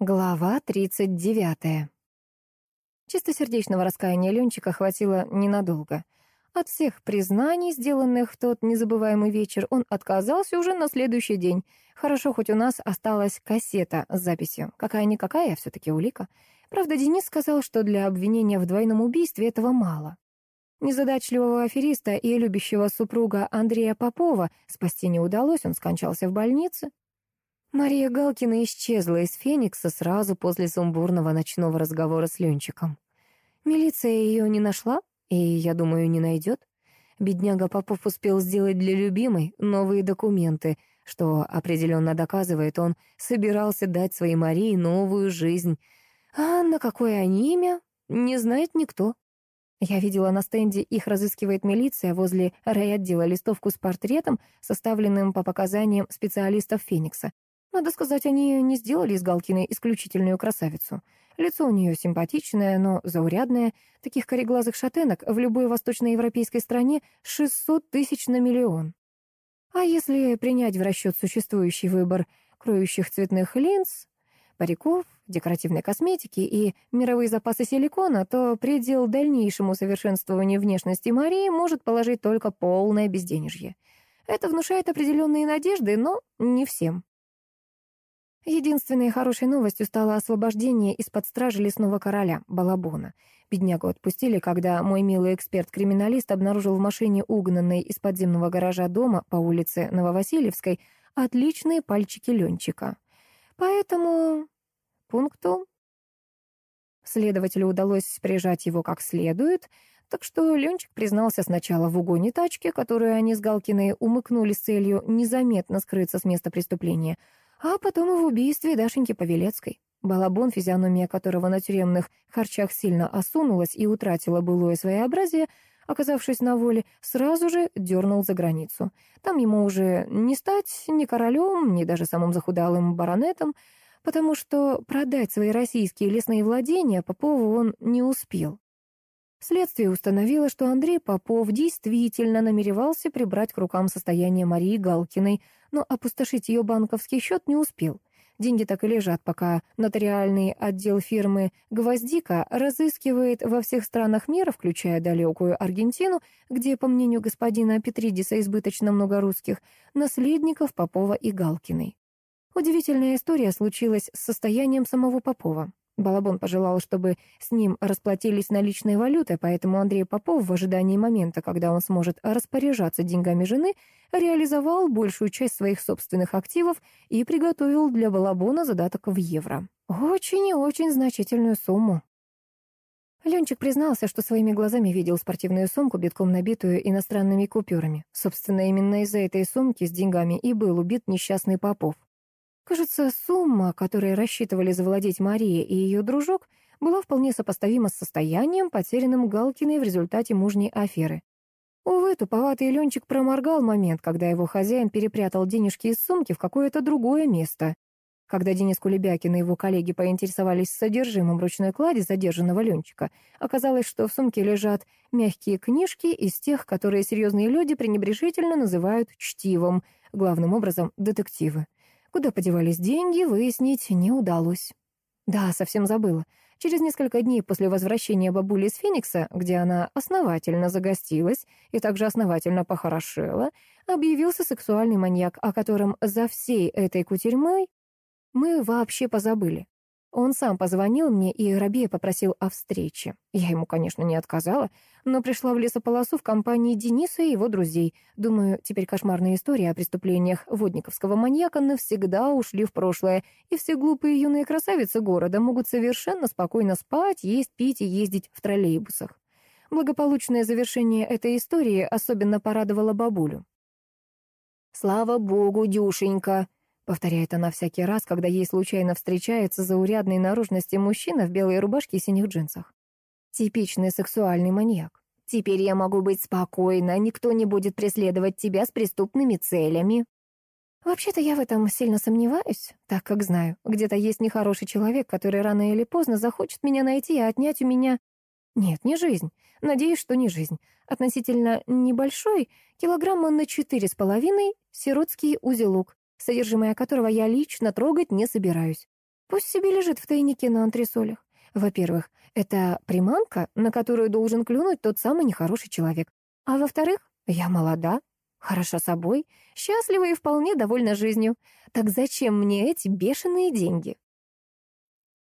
Глава 39. Чистосердечного раскаяния Ленчика хватило ненадолго. От всех признаний, сделанных в тот незабываемый вечер, он отказался уже на следующий день. Хорошо, хоть у нас осталась кассета с записью. Какая-никакая, а все-таки улика. Правда, Денис сказал, что для обвинения в двойном убийстве этого мало. Незадачливого афериста и любящего супруга Андрея Попова спасти не удалось, он скончался в больнице. Мария Галкина исчезла из Феникса сразу после сумбурного ночного разговора с Ленчиком. Милиция ее не нашла, и, я думаю, не найдет. Бедняга Попов успел сделать для любимой новые документы, что определенно доказывает, он собирался дать своей Марии новую жизнь. А на какое они имя, не знает никто. Я видела на стенде, их разыскивает милиция возле райотдела листовку с портретом, составленным по показаниям специалистов Феникса. Надо сказать, они не сделали из Галкиной исключительную красавицу. Лицо у нее симпатичное, но заурядное. Таких кореглазых шатенок в любой восточноевропейской стране 600 тысяч на миллион. А если принять в расчет существующий выбор кроющих цветных линз, париков, декоративной косметики и мировые запасы силикона, то предел дальнейшему совершенствованию внешности Марии может положить только полное безденежье. Это внушает определенные надежды, но не всем. Единственной хорошей новостью стало освобождение из-под стражи лесного короля, Балабона. Беднягу отпустили, когда мой милый эксперт-криминалист обнаружил в машине, угнанной из подземного гаража дома по улице Нововасильевской, отличные пальчики Ленчика. Поэтому пункту следователю удалось прижать его как следует, так что Ленчик признался сначала в угоне тачки, которую они с Галкиной умыкнули с целью незаметно скрыться с места преступления — а потом и в убийстве Дашеньки Павелецкой. Балабон, физиономия которого на тюремных харчах сильно осунулась и утратила былое своеобразие, оказавшись на воле, сразу же дернул за границу. Там ему уже не стать ни королем, ни даже самым захудалым баронетом, потому что продать свои российские лесные владения Попову он не успел. Следствие установило, что Андрей Попов действительно намеревался прибрать к рукам состояние Марии Галкиной, но опустошить ее банковский счет не успел. Деньги так и лежат, пока нотариальный отдел фирмы «Гвоздика» разыскивает во всех странах мира, включая далекую Аргентину, где, по мнению господина Петридиса, избыточно много русских, наследников Попова и Галкиной. Удивительная история случилась с состоянием самого Попова. Балабон пожелал, чтобы с ним расплатились наличной валютой, поэтому Андрей Попов в ожидании момента, когда он сможет распоряжаться деньгами жены, реализовал большую часть своих собственных активов и приготовил для Балабона задаток в евро. Очень и очень значительную сумму. Ленчик признался, что своими глазами видел спортивную сумку, битком набитую иностранными купюрами. Собственно, именно из-за этой сумки с деньгами и был убит несчастный Попов. Кажется, сумма, которой рассчитывали завладеть Мария и ее дружок, была вполне сопоставима с состоянием, потерянным Галкиной в результате мужней аферы. Увы, туповатый Ленчик проморгал момент, когда его хозяин перепрятал денежки из сумки в какое-то другое место. Когда Денис Кулебякин и его коллеги поинтересовались содержимым ручной клади задержанного Ленчика, оказалось, что в сумке лежат мягкие книжки из тех, которые серьезные люди пренебрежительно называют чтивом, главным образом детективы. Куда подевались деньги, выяснить не удалось. Да, совсем забыла. Через несколько дней после возвращения бабули из Феникса, где она основательно загостилась и также основательно похорошела, объявился сексуальный маньяк, о котором за всей этой кутерьмой мы вообще позабыли. Он сам позвонил мне и Рабея попросил о встрече. Я ему, конечно, не отказала, но пришла в лесополосу в компании Дениса и его друзей. Думаю, теперь кошмарные истории о преступлениях водниковского маньяка навсегда ушли в прошлое, и все глупые юные красавицы города могут совершенно спокойно спать, есть, пить и ездить в троллейбусах. Благополучное завершение этой истории особенно порадовало бабулю. «Слава богу, Дюшенька!» — повторяет она всякий раз, когда ей случайно встречается заурядной наружности мужчина в белой рубашке и синих джинсах. Типичный сексуальный маньяк. «Теперь я могу быть спокойна, никто не будет преследовать тебя с преступными целями». Вообще-то я в этом сильно сомневаюсь, так как знаю, где-то есть нехороший человек, который рано или поздно захочет меня найти и отнять у меня... Нет, не жизнь. Надеюсь, что не жизнь. Относительно небольшой, килограмма на четыре с половиной, сиротский узелок, содержимое которого я лично трогать не собираюсь. Пусть себе лежит в тайнике на антресолях. Во-первых, это приманка, на которую должен клюнуть тот самый нехороший человек. А во-вторых, я молода, хороша собой, счастлива и вполне довольна жизнью. Так зачем мне эти бешеные деньги?